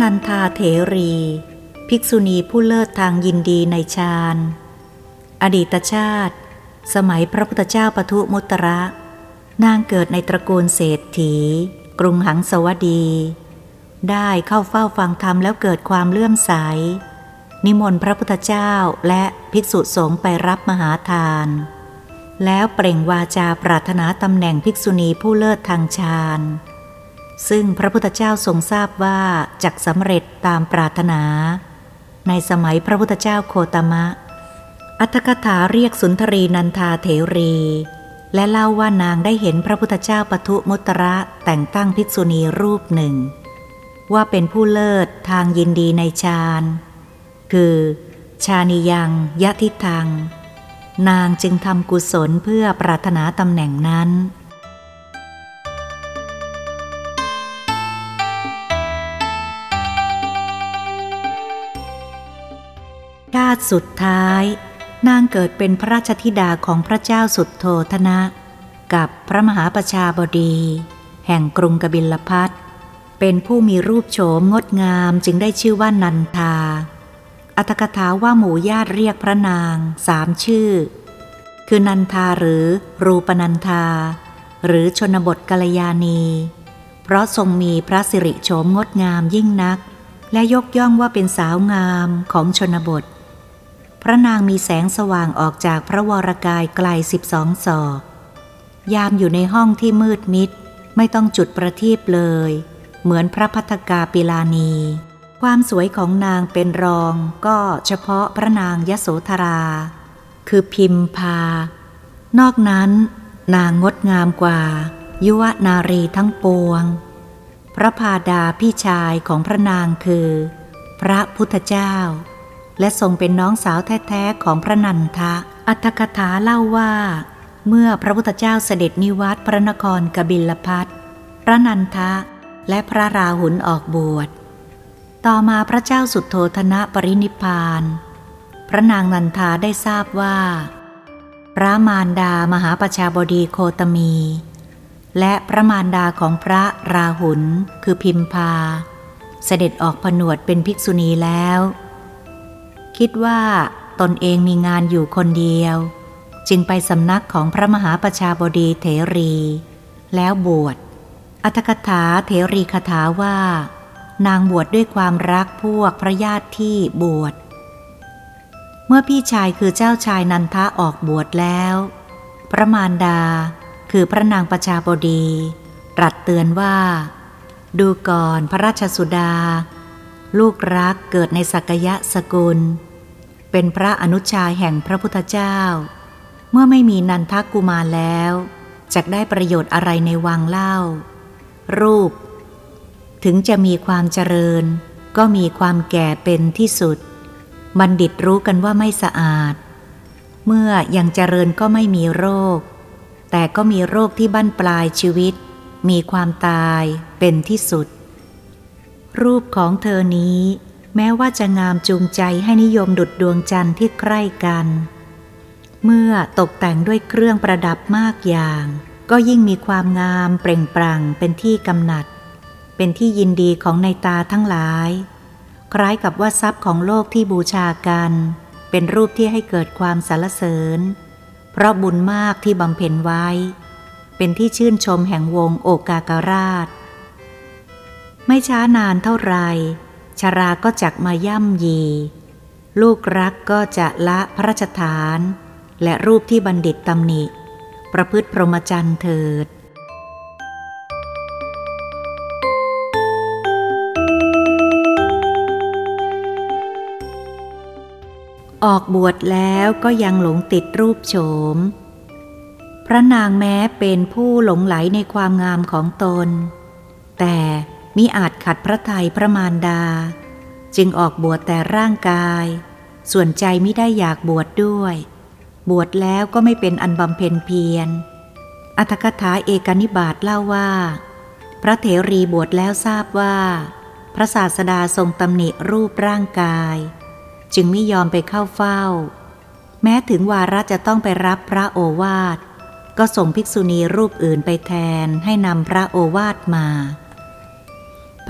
นันทาเถรี ภิกษุณีผู้เลิศทางยินดีในฌาน อดีตชาติ สมัยพระพุทธเจ้าปทุมุตระ นางเกิดในตระกูลเศรษฐี กรุงหังสวดี ได้เข้าเฝ้าฟังธรรมแล้วเกิดความเลื่อมใส นิมนต์พระพุทธเจ้าและภิกษุสงฆ์ไปรับมหาทาน แล้วเปล่งวาจาปรารถนาตำแหน่งภิกษุณีผู้เลิศทางฌาน ซึ่งพระพุทธเจ้าทรงทราบว่าจักสำเร็จตามปรารถนา ในสมัยพระพุทธเจ้าโคตมะ อัตถกถาเรียกสุนทรีนันทาเถรี และเล่าว่านางได้เห็นพระพุทธเจ้าปทุมุตระแต่งตั้งภิกษุณีรูปหนึ่ง ว่าเป็นผู้เลิศทางยินดีในฌานคือชานิยังยะทิทัง นางจึงทำกุศลเพื่อปรารถนาตำแหน่งนั้นาติสุดท้าย นางเกิดเป็นพระราชธิดาของพระเจ้าสุดโทธนะ กับพระมหาประชาบดี แห่งกรุงกบิลพัทเป็นผู้มีรูปโฉมงดงามจึงได้ชื่อว่านันทา อัตกถาว่าหมู่ญาติเรียกพระนางสามชื่อ คือนันทาหรือรูปนันทา หรือชนบทกัลยาณี เพราะทรงมีพระสิริโฉมงดงามยิ่งนัก และยกย่องว่าเป็นสาวงามของชนบท พระนางมีแสงสว่างออกจากพระวรกายไกลสิบสองศอก ยามอยู่ในห้องที่มืดมิด ไม่ต้องจุดประทีปเลย เหมือนพระพัฒกาปิลานี ความสวยของนางเป็นรองก็เฉพาะพระนางยโสธรา คือพิมพา นอกนั้นนางงดงามกว่า ยุวนารีทั้งปวง พระพาดาพี่ชายของพระนางคือ พระพุทธเจ้า และทรงเป็นน้องสาวแท้ๆของพระนันทะ อัตถกถาเล่าว่า เมื่อพระพุทธเจ้าเสด็จนิวัตพระนครกบิลพัทพระนันทะและพระราหุลออกบวช ต่อมาพระเจ้าสุดโทธนะปรินิพาน พระนางนันทาได้ทราบว่า พระมารดามหาประชาบดีโคตมี และพระมารดาของพระราหุลคือพิมพา เสด็จออกผนวดเป็นภิกษุณีแล้ว คิดว่าตนเองมีงานอยู่คนเดียว จึงไปสำนักของพระมหาประชาบดีเถรี แล้วบวช อัตถกถาเถรีคาถาว่า นางบวชดด้วยความรักพวกพระญาติที่บวช เมื่อพี่ชายคือเจ้าชายนันทะออกบวชแล้ว พระมารดาคือพระนางประชาบดีตรัสเตือนว่า ดูก่อนพระราชสุดา ลูกรักเกิดในสักยะสกุล เป็นพระอนุชาแห่งพระพุทธเจ้า เมื่อไม่มีนันทกุมารแล้วจะได้ประโยชน์อะไรในวังเล่า รูป ถึงจะมีความเจริญ ก็มีความแก่เป็นที่สุด บัณฑิตรู้กันว่าไม่สะอาด เมื่อยังเจริญก็ไม่มีโรค แต่ก็มีโรคที่บั้นปลายชีวิต มีความตายเป็นที่สุด รูปของเธอนี้ แม้ว่าจะงามจูงใจให้นิยมดุดดวงจันทร์ที่ใกล้กัน เมื่อตกแต่งด้วยเครื่องประดับมากอย่าง ก็ยิ่งมีความงามเปล่งปลั่งเป็นที่กำหนัด เป็นที่ยินดีของในตาทั้งหลาย คล้ายกับว่าทรัพย์ของโลกที่บูชากัน เป็นรูปที่ให้เกิดความสรรเสริญ เพราะบุญมากที่บำเพ็ญไว้ เป็นที่ชื่นชมแห่งวงโอกาการาช ไม่ช้านานเท่าไร ชาราก็จักมาย่ำยี ลูกรักก็จะละพระราชฐาน และรูปที่บัณฑิตตำหนิ ประพฤติพรหมจรรย์เถิดออกบวชแล้วก็ยังหลงติดรูปโฉม พระนางแม้เป็นผู้หลงไหลในความงามของตน แต่ มิอาจขัดพระทัยพระมารดา จึงออกบวชแต่ร่างกาย ส่วนใจไม่ได้อยากบวชดด้วย บวชแล้วก็ไม่เป็นอันบำเพ็ญเพียร อัธกถาเอกนิบาตเล่าว่า พระเถรีบวชแล้วทราบว่า พระศาสดาทรงตำหนิรูปร่างกาย จึงไม่ยอมไปเข้าเฝ้า แม้ถึงวาระจะต้องไปรับพระโอวาทก็ส่งภิกษุณีรูปอื่นไปแทนให้นำพระโอวาทมา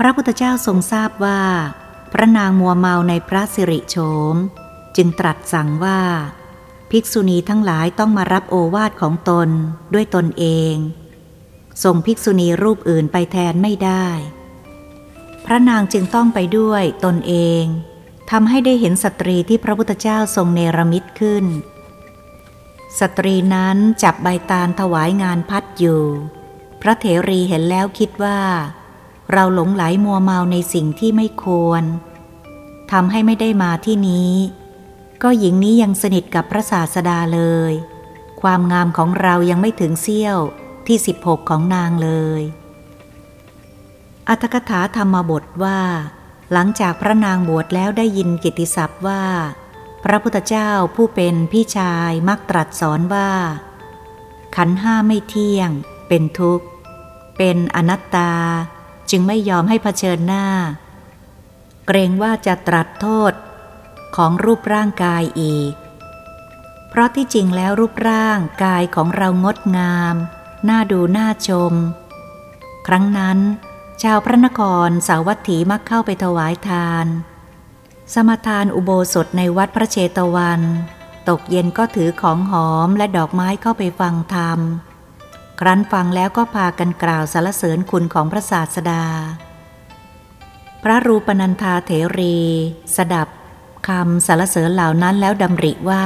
พระพุทธเจ้าทรงทราบว่า พระนางมัวเมาในพระสิริโฉม จึงตรัสสั่งว่า ภิกษุณีทั้งหลายต้องมารับโอวาทของตนด้วยตนเอง ส่งภิกษุณีรูปอื่นไปแทนไม่ได้ พระนางจึงต้องไปด้วยตนเองทำให้ได้เห็นสตรีที่พระพุทธเจ้าทรงเนรมิตขึ้น สตรีนั้นจับใบตาลถวายงานพัดอยู่ พระเถรีเห็นแล้วคิดว่า เราหลงไหลมัวเมาในสิ่งที่ไม่ควรทำให้ไม่ได้มาที่นี้ ก็หญิงนี้ยังสนิทกับพระศาสดาเลย ความงามของเรายังไม่ถึงเสี้ยวที่ 16 ของนางเลย อัตถกถาธรรมบทว่า หลังจากพระนางบวชแล้วได้ยินกิติศัพท์ว่า พระพุทธเจ้าผู้เป็นพี่ชายมักตรัสสอนว่า ขันห้าไม่เที่ยง เป็นทุกข์ เป็นอนัตตา จึงไม่ยอมให้เผชิญหน้า เกรงว่าจะตรัสโทษของรูปร่างกายอีก เพราะที่จริงแล้วรูปร่างกายของเรางดงาม น่าดูน่าชม ครั้งนั้น ชาวพระนครสาวัตถีมักเข้าไปถวายทาน สมทานอุโบสถในวัดพระเชตวัน ตกเย็นก็ถือของหอมและดอกไม้เข้าไปฟังธรรม ครั้นฟังแล้วก็พากันกล่าวสรรเสริญคุณของพระศาสดา พระรูปนันทาเถรี สดับคำสรรเสริญเหล่านั้นแล้วดำริว่า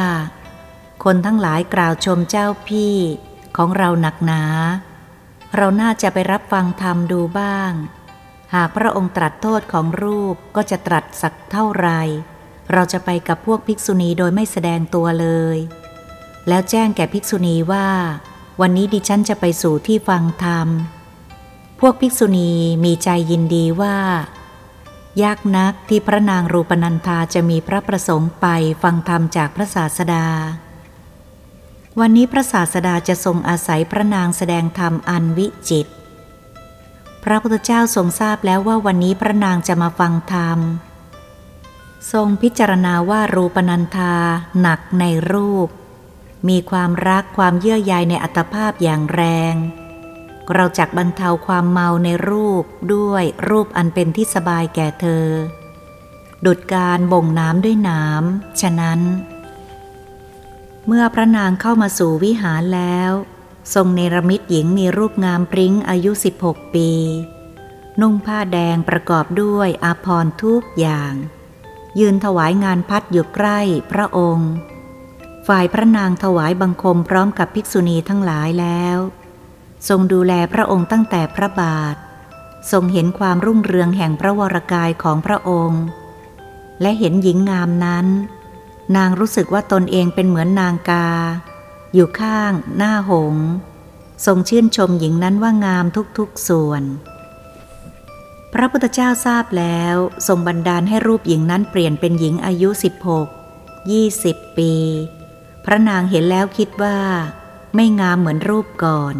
คนทั้งหลายกล่าวชมเจ้าพี่ของเราหนักหนา เราน่าจะไปรับฟังธรรมดูบ้าง หากพระองค์ตรัสโทษของรูปก็จะตรัสสักเท่าไร เราจะไปกับพวกภิกษุณีโดยไม่แสดงตัวเลย แล้วแจ้งแก่ภิกษุณีว่า วันนี้ดิฉันจะไปสู่ที่ฟังธรรม พวกภิกษุณีมีใจยินดีว่า ยากนักที่พระนางรูปนันธาจะมีพระประสงค์ไปฟังธรรมจากพระศาสดา วันนี้พระศาสดาจะทรงอาศัยพระนางแสดงธรรมอันวิจิต พระพุทธเจ้าทรงทราบแล้วว่าวันนี้พระนางจะมาฟังธรรม ทรงพิจารณาว่ารูปนันธาหนักในรูป มีความรักความเยื่อใยในอัตภาพอย่างแรง เราจักบรรเทาความเมาในรูปด้วยรูปอันเป็นที่สบายแก่เธอ ดุดการบ่งน้ำด้วยน้ำฉะนั้น เมื่อพระนางเข้ามาสู่วิหารแล้ว ทรงเนรมิตหญิงมีรูปงามปริ้งอายุ 16 ปี นุ่งผ้าแดงประกอบด้วยอาภรณ์ทุกอย่าง ยืนถวายงานพัดอยู่ใกล้พระองค์ ฝ่ายพระนางถวายบังคมพร้อมกับภิกษุณีทั้งหลายแล้ว ทรงดูแลพระองค์ตั้งแต่พระบาท ทรงเห็นความรุ่งเรืองแห่งพระวรกายของพระองค์ และเห็นหญิงงามนั้น นางรู้สึกว่าตนเองเป็นเหมือนนางกา อยู่ข้างหน้าหง ทรงชื่นชมหญิงนั้นว่างามทุกๆส่วน พระพุทธเจ้าทราบแล้วทรงบันดาลให้รูปหญิงนั้นเปลี่ยนเป็นหญิงอายุ 16 20 ปี พระนางเห็นแล้วคิดว่าไม่งามเหมือนรูปก่อน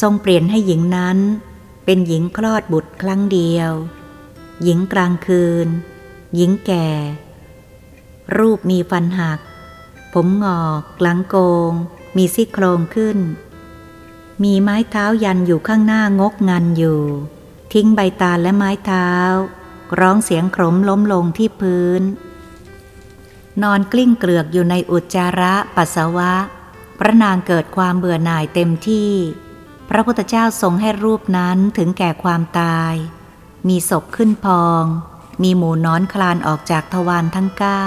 ทรงเปลี่ยนให้หญิงนั้นเป็นหญิงคลอดบุตรครั้งเดียว หญิงกลางคืน หญิงแก่ รูปมีฟันหัก ผมงอกหลังโกง มีซี่โครงขึ้น มีไม้เท้ายันอยู่ข้างหน้างกงันอยู่ ทิ้งใบตาและไม้เท้า ร้องเสียงขมล้มลงที่พื้น นอนกลิ้งเกลือกอยู่ในอุจจาระปัสสาวะ พระนางเกิดความเบื่อหน่ายเต็มที่ พระพุทธเจ้าทรงให้รูปนั้นถึงแก่ความตาย มีศพขึ้นพอง มีหมูนอนคลานออกจากทวารทั้งเก้า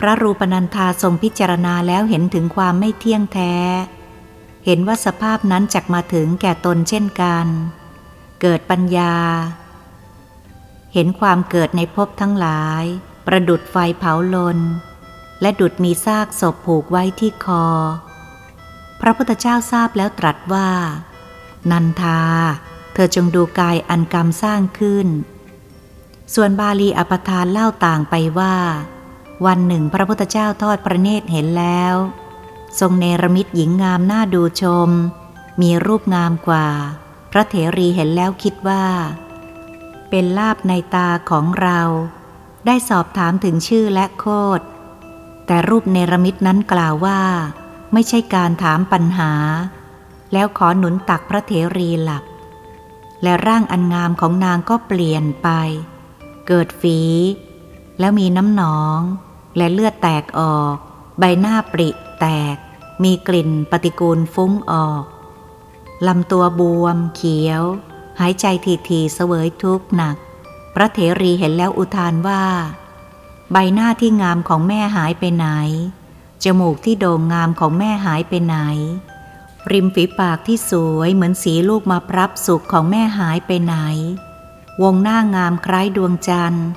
พระรูปนันธาทรงพิจารณาแล้วเห็นถึงความไม่เที่ยงแท้ เห็นว่าสภาพนั้นจักมาถึงแก่ตนเช่นกัน เกิดปัญญา เห็นความเกิดในภพทั้งหลาย ประดุดไฟเผาลน และดุดมีซากศพผูกไว้ที่คอ พระพุทธเจ้าทราบแล้วตรัสว่า นันทา เธอจงดูกายอันกรรมสร้างขึ้น ส่วนบาลีอปทานเล่าต่างไปว่า วันหนึ่งพระพุทธเจ้าทอดพระเนตรเห็นแล้ว ทรงเนรมิตหญิงงามน่าดูชม มีรูปงามกว่า พระเถรีเห็นแล้วคิดว่า เป็นลาบในตาของเรา ได้สอบถามถึงชื่อและโคดแต่รูปเนรมิตนั้นกล่าวว่า ไม่ใช่การถามปัญหา แล้วขอหนุนตักพระเถรีหลับ และร่างอันงามของนางก็เปลี่ยนไป เกิดฝี แล้วมีน้ำหนอง และเลือดแตกออก ใบหน้าปริแตก มีกลิ่นปฏิกูลฟุ้งออกลำตัวบวม เขียว หายใจทีทีเสวยทุกข์หนัก ระเถรีเห็นแล้วอุทานว่า ใบหน้าที่งามของแม่หายไปไหน จมูกที่โด่งงามของแม่หายไปไหน ริมฝีปากที่สวยเหมือนสีลูกมาพรับสุขของแม่หายไปไหน วงหน้างามคล้ายดวงจันทร์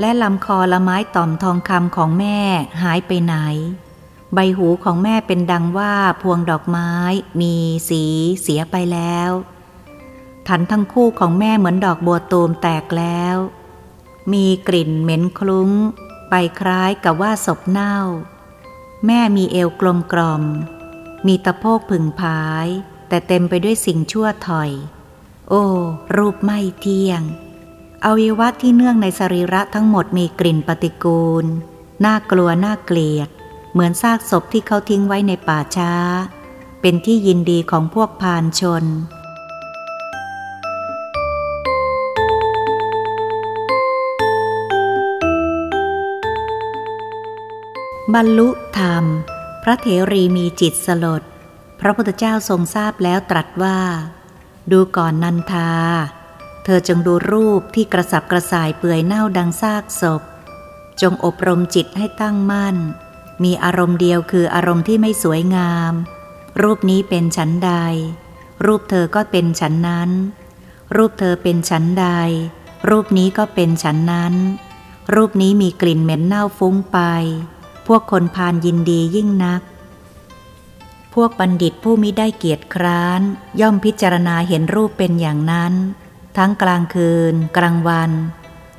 และลำคอละไม้ต่อมทองคำของแม่หายไปไหน ใบหูของแม่เป็นดังว่าพวงดอกไม้มีสีเสียไปแล้ว ทันทั้งคู่ของแม่เหมือนดอกบัวตูมแตกแล้ว มีกลิ่นเหม็นคลุ้ง ไปคล้ายกับว่าศพเน่า แม่มีเอวกลมกล่อม มีตะโพกผึ่งพาย แต่เต็มไปด้วยสิ่งชั่วถอย โอ้ รูปไม่เที่ยง อวัยวะที่เนื่องในสรีระทั้งหมดมีกลิ่นปฏิกูล น่ากลัวน่าเกลียด เหมือนซากศพที่เขาทิ้งไว้ในป่าช้า เป็นที่ยินดีของพวกพานชน บรรลุธรรม พระเถรีมีจิตสลด พระพุทธเจ้าทรงทราบแล้วตรัสว่า ดูก่อนนันทา เธอจงดูรูปที่กระสับกระส่ายเปื่อยเน่าดังซากศพ จงอบรมจิตให้ตั้งมั่น มีอารมณ์เดียวคืออารมณ์ที่ไม่สวยงาม รูปนี้เป็นฉันใด รูปเธอก็เป็นฉันนั้น รูปเธอเป็นฉันใด รูปนี้ก็เป็นฉันนั้น รูปนี้มีกลิ่นเหม็นเน่าฟุ้งไป วกคนพานยินดียิ่งนัก พวกบัณฑิตผู้มิได้เกียรติคร้าน ย่อมพิจารณาเห็นรูปเป็นอย่างนั้น ทั้งกลางคืน กลางวัน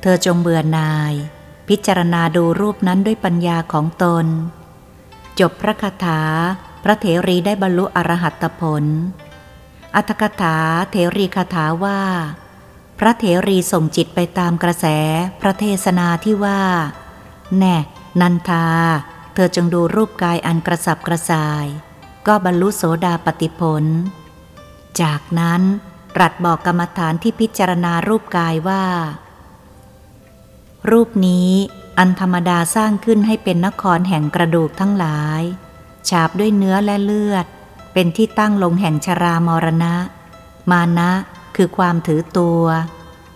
เธอจงเบื่อนาย พิจารณาดูรูปนั้นด้วยปัญญาของตน จบพระคาถา พระเถรีได้บรรลุอรหัตผล อัตถกถาเถรีคาถาว่า พระเถรีส่งจิตไปตามกระแสพระเทศนาที่ว่า แน่ นันทา เธอจงดูรูปกายอันกระสับกระส่าย ก็บรรลุโสดาปติผล จากนั้นรัดบอกกรรมฐานที่พิจารณารูปกายว่า รูปนี้อันธรรมดาสร้างขึ้นให้เป็นนครแห่งกระดูกทั้งหลาย ฉาบด้วยเนื้อและเลือด เป็นที่ตั้งลงแห่งชรามรณะ มานะคือความถือตัว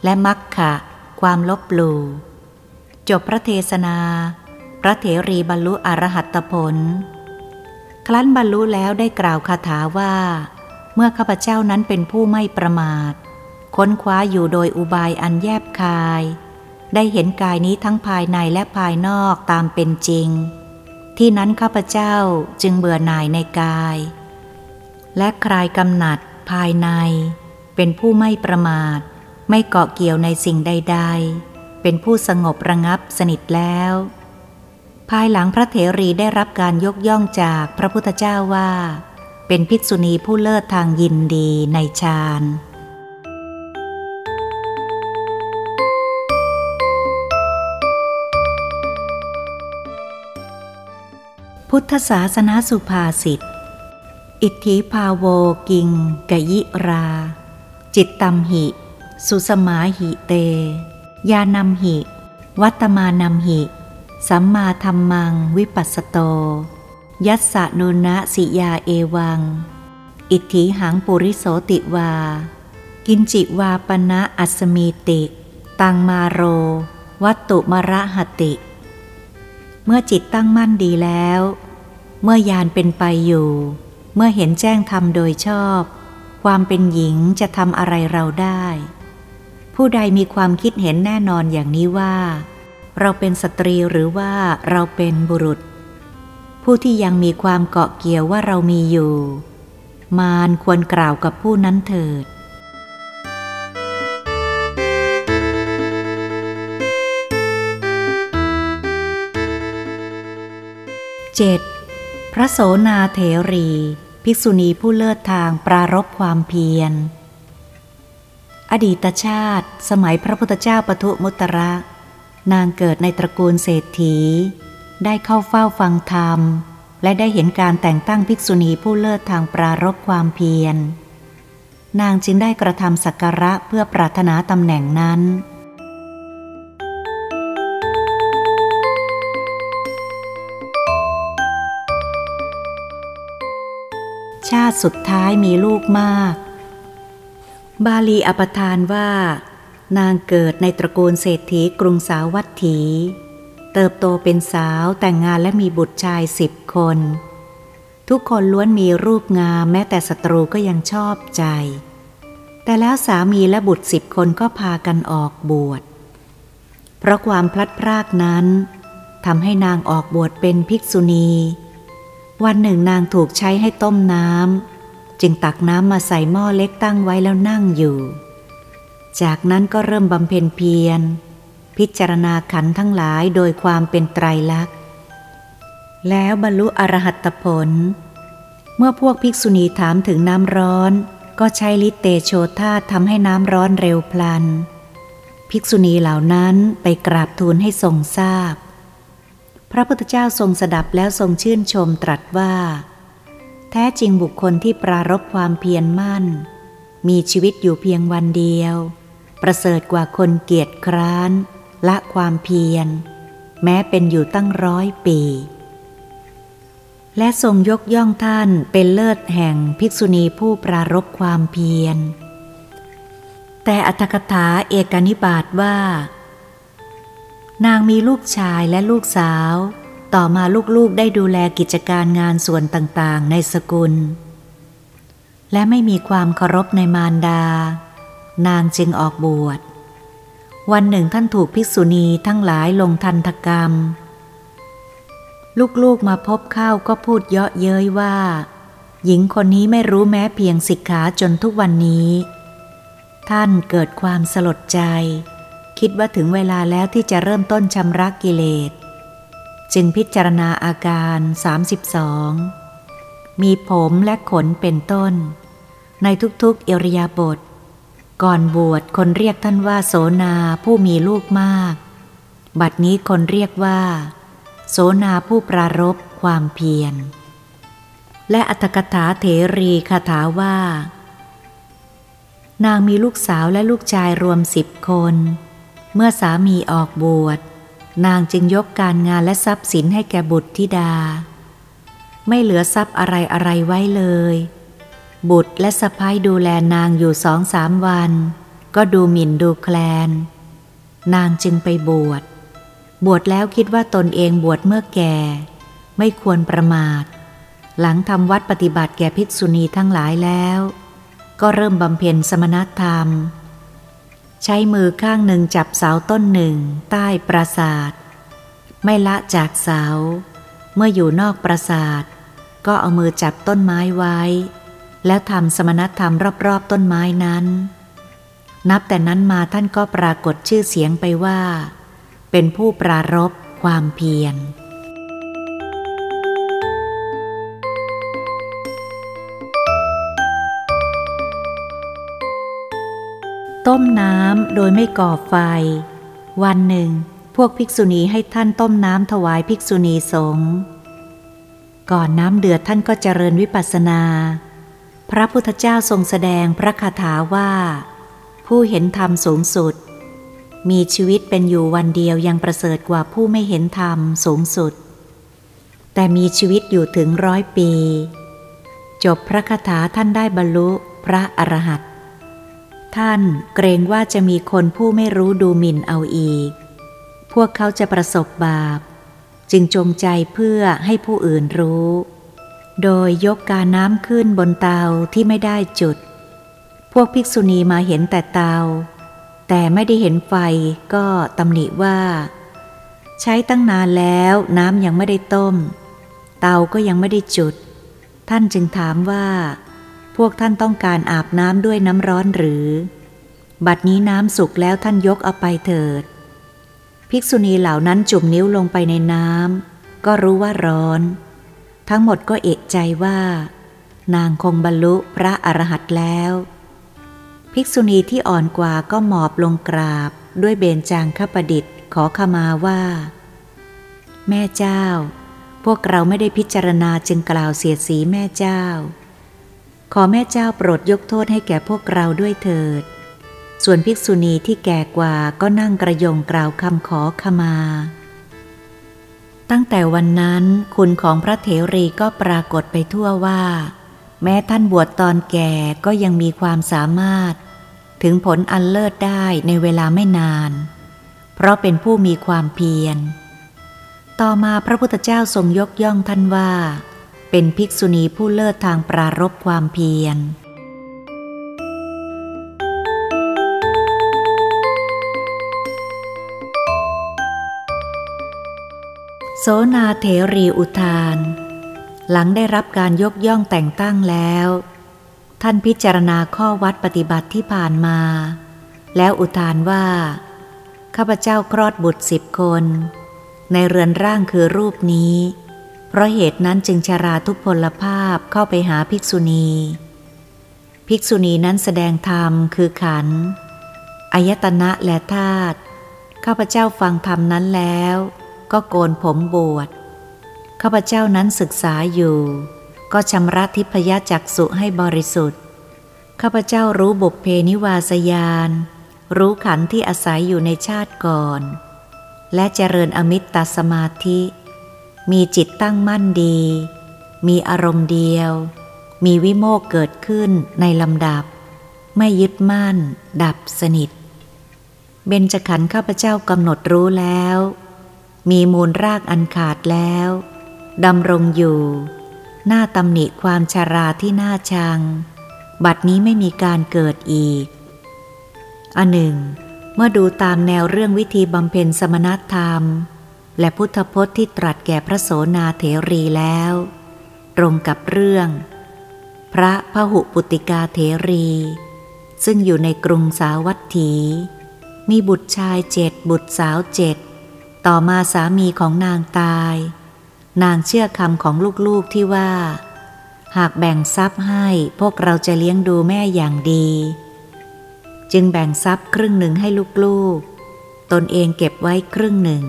และมักขะ ความลบหลู่จบพระเทศนา ระเถรีบรรลุอรหัตผล ครั้นบรรลุแล้วได้กล่าวคาถาว่า เมื่อข้าพเจ้านั้นเป็นผู้ไม่ประมาท ค้นคว้าอยู่โดยอุบายอันแยบคาย ได้เห็นกายนี้ทั้งภายในและภายนอกตามเป็นจริง ที่นั้นข้าพเจ้าจึงเบื่อหน่ายในกาย และคลายกำหนัดภายใน เป็นผู้ไม่ประมาท ไม่เกาะเกี่ยวในสิ่งใด ๆ เป็นผู้สงบระงับสนิทแล้ว ภายหลังพระเถรีได้รับการยกย่องจากพระพุทธเจ้าว่า เป็นภิกษุณีผู้เลิศทางยินดีในฌานพุทธศาสนาสุภาษิต อิทธิพาโวกิงกยิรา จิตตัมหิ สุสมาหิเต ยานำหิ วัตมานำหิ สัมมาธรรมังวิปัสสโต ยัสสะนุนะสิยาเอวัง อิทธิหังปุริโสติวา กินจิวาปณะอัสมีติ ตังมาโร วัตตุมระหติ เมื่อจิตตั้งมั่นดีแล้ว เมื่อยานเป็นไปอยู่ เมื่อเห็นแจ้งทำโดยชอบ ความเป็นหญิงจะทำอะไรเราได้ ผู้ใดมีความคิดเห็นแน่นอนอย่างนี้ว่า เราเป็นสตรีหรือว่าเราเป็นบุรุษ ผู้ที่ยังมีความเกาะเกี่ยวว่าเรามีอยู่ มารควรกล่าวกับผู้นั้นเถิด 7. พระโสนาเถรี ภิกษุณีผู้เลิศทางปรารบความเพียร อดีตชาติ สมัยพระพุทธเจ้าปทุมุตระ นางเกิดในตระกูลเศรษฐี ได้เข้าเฝ้าฟังธรรม และได้เห็นการแต่งตั้งภิกษุณีผู้เลิศทางปรารบความเพียร นางจึงได้กระทำสักการะเพื่อปรารถนาตำแหน่งนั้น ชาติสุดท้ายมีลูกมาก บาลีอปทานว่า นางเกิดในตระกูลเศรษฐีกรุงสาวัตถี เติบโตเป็นสาวแต่งงานและมีบุตรชายสิบคน ทุกคนล้วนมีรูปงามแม้แต่ศัตรูก็ยังชอบใจ แต่แล้วสามีและบุตรสิบคนก็พากันออกบวช เพราะความพลัดพรากนั้นทำให้นางออกบวชเป็นภิกษุณี วันหนึ่งนางถูกใช้ให้ต้มน้ำจึงตักน้ำมาใส่หม้อเล็กตั้งไว้แล้วนั่งอยู่ จากนั้นก็เริ่มบำเพ็ญเพียร พิจารณาขันทั้งหลายโดยความเป็นไตรลักษณ์ แล้วบรรลุอรหัตผล เมื่อพวกภิกษุณีถามถึงน้ำร้อน ก็ใช้ลิเตโชธาทำให้น้ำร้อนเร็วพลัน ภิกษุณีเหล่านั้นไปกราบทูลให้ทรงทราบพระพุทธเจ้าทรงสดับแล้วทรงชื่นชมตรัสว่า แท้จริงบุคคลที่ปรารบความเพียรมั่น มีชีวิตอยู่เพียงวันเดียว ประเสริฐกว่าคนเกียจคร้าน ละความเพียร แม้เป็นอยู่ตั้งร้อยปี และทรงยกย่องท่านเป็นเลิศแห่งภิกษุณีผู้ปรารบความเพียร แต่อัตถกถาเอกนิบาตว่า นางมีลูกชายและลูกสาว ต่อมาลูกๆได้ดูแลกิจการงานส่วนต่างๆ ในสกุล และไม่มีความเคารพในมารดา นางจึงออกบวช วันหนึ่งท่านถูกภิกษุณีทั้งหลายลงทันตกรรม ลูกๆมาพบเข้าก็พูดเยาะเย้ยว่า หญิงคนนี้ไม่รู้แม้เพียงสิกขาจนทุกวันนี้ ท่านเกิดความสลดใจ คิดว่าถึงเวลาแล้วที่จะเริ่มต้นชำระกิเลส จึงพิจารณาอาการ 32 มีผมและขนเป็นต้น ในทุกๆเอริยาบท ก่อนบวชคนเรียกท่านว่าโสนาผู้มีลูกมาก บัดนี้คนเรียกว่า โสนาผู้ปรารบความเพียร และอัตถกถาเถรีคาถาว่า นางมีลูกสาวและลูกชายรวมสิบคน เมื่อสามีออกบวช นางจึงยกการงานและทรัพย์สินให้แก่บุตรธิดา ไม่เหลือทรัพย์อะไรอะไรไว้เลย บุตรและสะพ้ายดูแลนางอยู่สองสามวัน ก็ดูหมิ่นดูแคลน นางจึงไปบวช บวชแล้วคิดว่าตนเองบวชเมื่อแก่ ไม่ควรประมาท หลังทำวัดปฏิบัติแก่ภิกษุณีทั้งหลายแล้ว ก็เริ่มบำเพ็ญสมณธรรม ใช้มือข้างหนึ่งจับเสาต้นหนึ่ง ใต้ปราสาท ไม่ละจากเสา เมื่ออยู่นอกปราสาท ก็เอามือจับต้นไม้ไว้ แล้วทำสมณธรรมรอบๆต้นไม้นั้น นับแต่นั้นมาท่านก็ปรากฏชื่อเสียงไปว่า เป็นผู้ปรารบความเพียรต้มน้ำโดยไม่ก่อไฟ วันหนึ่ง พวกภิกษุณีให้ท่านต้มน้ำถวายภิกษุณีสงฆ์ก่อนน้ำเดือดท่านก็เจริญวิปัสสนา พระพุทธเจ้าทรงแสดงพระคาถาว่า ผู้เห็นธรรมสูงสุด มีชีวิตเป็นอยู่วันเดียวยังประเสริฐกว่าผู้ไม่เห็นธรรมสูงสุด แต่มีชีวิตอยู่ถึงร้อยปี จบพระคาถาท่านได้บรรลุพระอรหันต์ท่านเกรงว่าจะมีคนผู้ไม่รู้ดูหมิ่นเอาอีก พวกเขาจะประสบบาป จึงจงใจเพื่อให้ผู้อื่นรู้ โดยยกกาน้ำขึ้นบนเตาที่ไม่ได้จุด พวกภิกษุณีมาเห็นแต่เตา แต่ไม่ได้เห็นไฟก็ตำหนิว่า ใช้ตั้งนานแล้วน้ำยังไม่ได้ต้ม เตาก็ยังไม่ได้จุด ท่านจึงถามว่า พวกท่านต้องการอาบน้ำด้วยน้ำร้อนหรือ บัดนี้น้ำสุกแล้วท่านยกเอาไปเถิด ภิกษุณีเหล่านั้นจุ่มนิ้วลงไปในน้ำก็รู้ว่าร้อน ทั้งหมดก็เอกใจว่า นางคงบรรลุพระอรหันต์แล้ว ภิกษุณีที่อ่อนกว่าก็หมอบลงกราบด้วยเบญจางคประดิษฐ์ ขอขมาว่า แม่เจ้า พวกเราไม่ได้พิจารณาจึงกล่าวเสียสีแม่เจ้า ขอแม่เจ้าโปรดยกโทษให้แก่พวกเราด้วยเถิด ส่วนภิกษุณีที่แก่กว่าก็นั่งกระยงกล่าวคำขอขมา ตั้งแต่วันนั้นคุณของพระเถรีก็ปรากฏไปทั่วว่า แม้ท่านบวชตอนแก่ก็ยังมีความสามารถ ถึงผลอันเลิศได้ในเวลาไม่นาน เพราะเป็นผู้มีความเพียร ต่อมาพระพุทธเจ้าทรงยกย่องท่านว่า เป็นภิกษุณีผู้เลิศทางปรารบความเพียร สนาเถรีอุทาน หลังได้รับการยกย่องแต่งตั้งแล้ว ท่านพิจารณาข้อวัดปฏิบัติที่ผ่านมา แล้วอุทานว่า ข้าพเจ้าคลอดบุตรสิบคน ในเรือนร่างคือรูปนี้ เพราะเหตุนั้นจึงชาราทุพพลภาพเข้าไปหาภิกษุณี ภิกษุณีนั้นแสดงธรรมคือขันอายตนะและธาตุข้าพเจ้าฟังธรรมนั้นแล้ว ก็โกนผมบวชข้าพเจ้านั้นศึกษาอยู่ ก็ชำระทิพยจักสุให้บริสุทธิ์ข้าพเจ้ารู้บุพเพนิวาสยาน รู้ขันที่อาศัยอยู่ในชาติก่อน และเจริญอมิตตสมาธิ มีจิตตั้งมั่นดี มีอารมณ์เดียว มีวิโมกเกิดขึ้นในลำดับ ไม่ยึดมั่น ดับสนิท เบญจขันธ์ข้าพเจ้ากำหนดรู้แล้ว มีมูลรากอันขาดแล้วดำรงอยู่ หน้าตำหนิความชาราที่น่าชัง บัดนี้ไม่มีการเกิดอีก อันหนึ่ง เมื่อดูตามแนวเรื่องวิธีบำเพ็ญสมณธรรม และพุทธพจน์ที่ตรัสแก่พระโสนาเถรีแล้ว ตรงกับเรื่อง พระพหุปุติกาเถรี ซึ่งอยู่ในกรุงสาวัตถี มีบุตรชายเจ็ดบุตรสาวเจ็ด ต่อมาสามีของนางตาย นางเชื่อคำของลูกๆที่ว่า หากแบ่งทรัพย์ให้พวกเราจะเลี้ยงดูแม่อย่างดี จึงแบ่งทรัพย์ครึ่งหนึ่งให้ลูกๆ ตนเองเก็บไว้ครึ่งหนึ่ง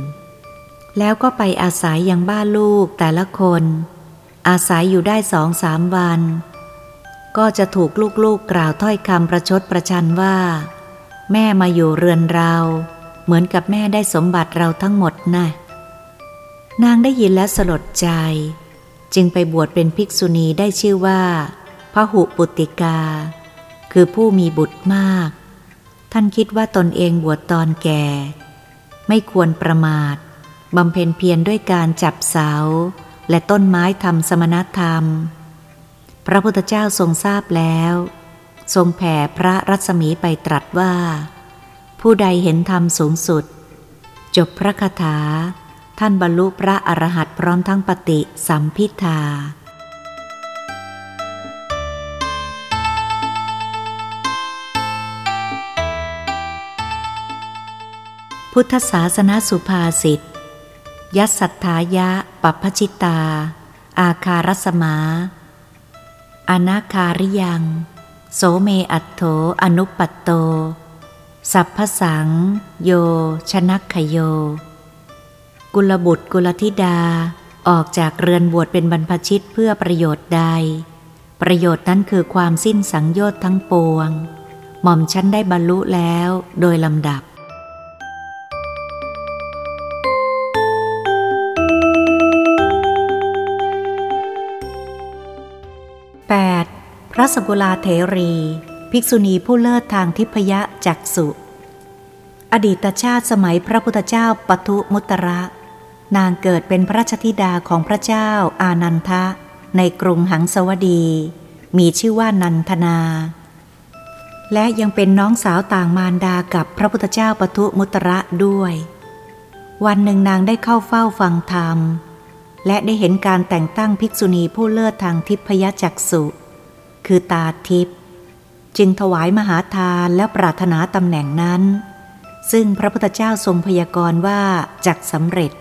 แล้วก็ไปอาศัยยังบ้านลูกแต่ละคน อาศัยอยู่ได้สองสามวัน ก็จะถูกลูกๆกกล่าวถ้อยคำประชดประชันว่า แม่มาอยู่เรือนเรา เหมือนกับแม่ได้สมบัติเราทั้งหมดนะ่ะนางได้ยินแล้วสลดใจ จึงไปบวชเป็นภิกษุณีได้ชื่อว่าพระหุปุติกา คือผู้มีบุตรมาก ท่านคิดว่าตนเองบวชตอนแก่ ไม่ควรประมาทบำเพ็ญเพียรด้วยการจับเสา และต้นไม้ทำสมณธรรม พระพุทธเจ้าทรงทราบแล้ว ทรงแผ่พระรัศมีไปตรัสว่า ผู้ใดเห็นธรรมสูงสุด จบพระคาถา ท่านบรรลุพระอรหันต์พร้อมทั้งปฏิสัมพิทาพุทธศาสนาสุภาษิตยัสสัทธายะ ปัพชิตา อาคารสมา อนาคาริยัง โสเมอัตโถอนุปัตโต สัพพสัง โย ชนักขโย กุลบุตรกุลธิดาออกจากเรือนบวชเป็นบรรพชิตเพื่อประโยชน์ใด ประโยชน์นั้นคือความสิ้นสังโยชน์ทั้งปวง หม่อมชั้นได้บรรลุแล้วโดยลำดับ 8. พระสกุลาเถรี ภิกษุณีผู้เลิศทางทิพยจักสุ อดีตชาติสมัยพระพุทธเจ้าปทุมุตระ นางเกิดเป็นพระราชธิดาของพระเจ้าอานันทะ ในกรุงหังสวดี มีชื่อว่านันทนา และยังเป็นน้องสาวต่างมารดากับพระพุทธเจ้าปทุมุตระด้วย วันหนึ่งนางได้เข้าเฝ้าฟังธรรม และได้เห็นการแต่งตั้งภิกษุณีผู้เลิศทางทิพยจักสุ คือตาทิพย จึงถวายมหาทานและปรารถนาตำแหน่งนั้น ซึ่งพระพุทธเจ้าทรงพยากรณ์ว่าจักสำเร็จ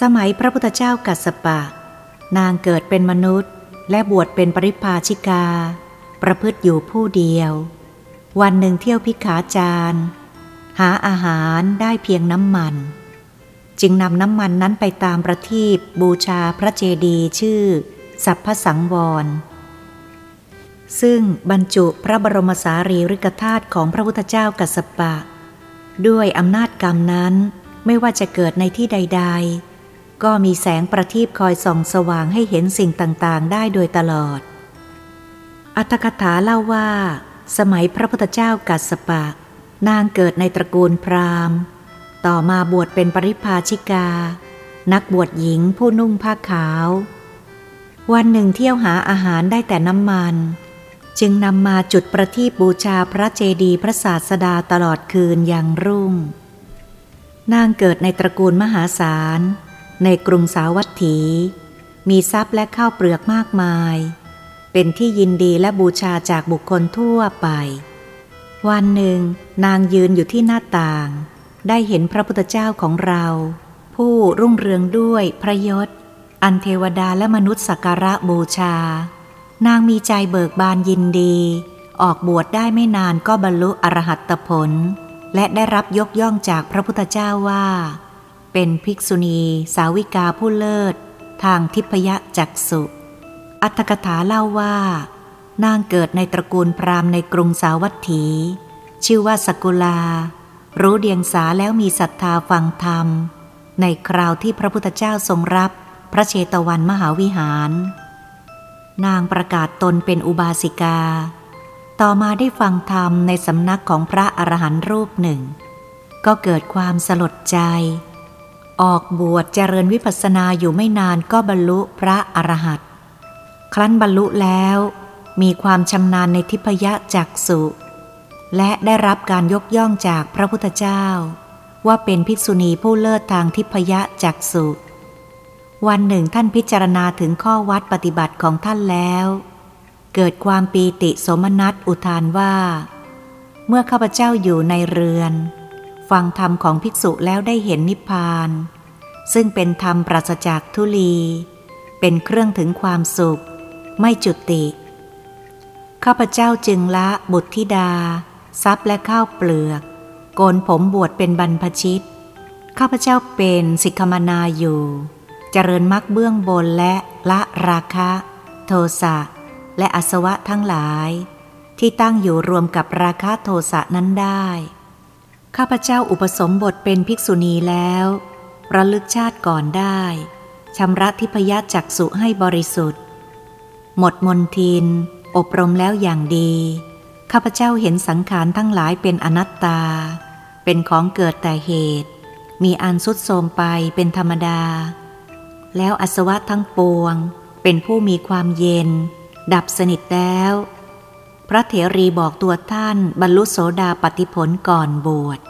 สมัยพระพุทธเจ้ากัสปะ นางเกิดเป็นมนุษย์ และบวชเป็นปริพาชิกา ประพฤติอยู่ผู้เดียว วันหนึ่งเที่ยวพิขาจารหาอาหารได้เพียงน้ำมัน จึงนำน้ำมันนั้นไปตามประทีปบูชาพระเจดีย์ชื่อ สัพพสังวร ซึ่งบรรจุพระบรมสารีริกธาตุของพระพุทธเจ้ากัสปะ ด้วยอำนาจกรรมนั้นไม่ว่าจะเกิดในที่ใด ๆ ก็มีแสงประทีปคอยส่องสว่างให้เห็นสิ่งต่างๆ ได้โดยตลอด อัตถกถาเล่าว่า สมัยพระพุทธเจ้ากัสปะ นางเกิดในตระกูลพราหมณ์ ต่อมาบวชเป็นปริพาชิกา นักบวชหญิงผู้นุ่งผ้าขาว วันหนึ่งเที่ยวหาอาหารได้แต่น้ำมัน จึงนำมาจุดประทีปบูชาพระเจดีย์พระศาสดาตลอดคืนอย่างรุ่ง นางเกิดในตระกูลมหาศาล ในกรุงสาวัตถี มีทรัพย์และข้าวเปลือกมากมาย เป็นที่ยินดีและบูชาจากบุคคลทั่วไป วันหนึ่ง นางยืนอยู่ที่หน้าต่าง ได้เห็นพระพุทธเจ้าของเรา ผู้รุ่งเรืองด้วยพระยศ อันเทวดาและมนุษย์สักการะบูชา นางมีใจเบิกบานยินดี ออกบวชได้ไม่นานก็บรรลุอรหัตผล และได้รับยกย่องจากพระพุทธเจ้าว่า เป็นภิกษุณี สาวิกาผู้เลิศ ทางทิพยจักสุ อัตถกถาเล่าว่า นางเกิดในตระกูลพราหมณ์ในกรุงสาวัตถี ชื่อว่าสกุลา รู้เดียงสาแล้วมีศรัทธาฟังธรรม ในคราวที่พระพุทธเจ้าทรงรับพระเชตวันมหาวิหาร นางประกาศตนเป็นอุบาสิกา ต่อมาได้ฟังธรรมในสำนักของพระอรหันต์รูปหนึ่ง ก็เกิดความสลดใจ ออกบวชเจริญวิปัสสนาอยู่ไม่นานก็บรรลุพระอรหันต์ครั้นบรรลุแล้ว มีความชำนาญในทิพยจักสุและได้รับการยกย่องจากพระพุทธเจ้า ว่าเป็นภิกษุณีผู้เลิศทางทิพยจักสุ วันหนึ่งท่านพิจารณาถึงข้อวัดปฏิบัติของท่านแล้ว เกิดความปีติสมนัตอุทานว่า เมื่อข้าพเจ้าอยู่ในเรือน ฟังธรรมของภิกษุแล้วได้เห็นนิพพาน ซึ่งเป็นธรรมปราศจากทุลี เป็นเครื่องถึงความสุข ไม่จุติ ข้าพเจ้าจึงละบุตรธิดา ทรัพย์และข้าวเปลือก โกนผมบวชเป็นบรรพชิต ข้าพเจ้าเป็นสิกขมนาอยู่ เจริญมรรคเบื้องบนและละราคะ โทสะและอสวะทั้งหลาย ที่ตั้งอยู่รวมกับราคะโทสะนั้นได้ ข้าพเจ้าอุปสมบทเป็นภิกษุณีแล้ว ระลึกชาติก่อนได้ชำระทิพยจักสุให้บริสุทธิ์ หมดมนทิน อบรมแล้วอย่างดี ข้าพเจ้าเห็นสังขารทั้งหลายเป็นอนัตตา เป็นของเกิดแต่เหตุ มีอันสุดโทมไปเป็นธรรมดา แล้วอสวะทั้งปวง เป็นผู้มีความเย็น ดับสนิทแล้ว พระเถรีบอกตัวท่านบรรลุโสดาปติผลก่อนบวช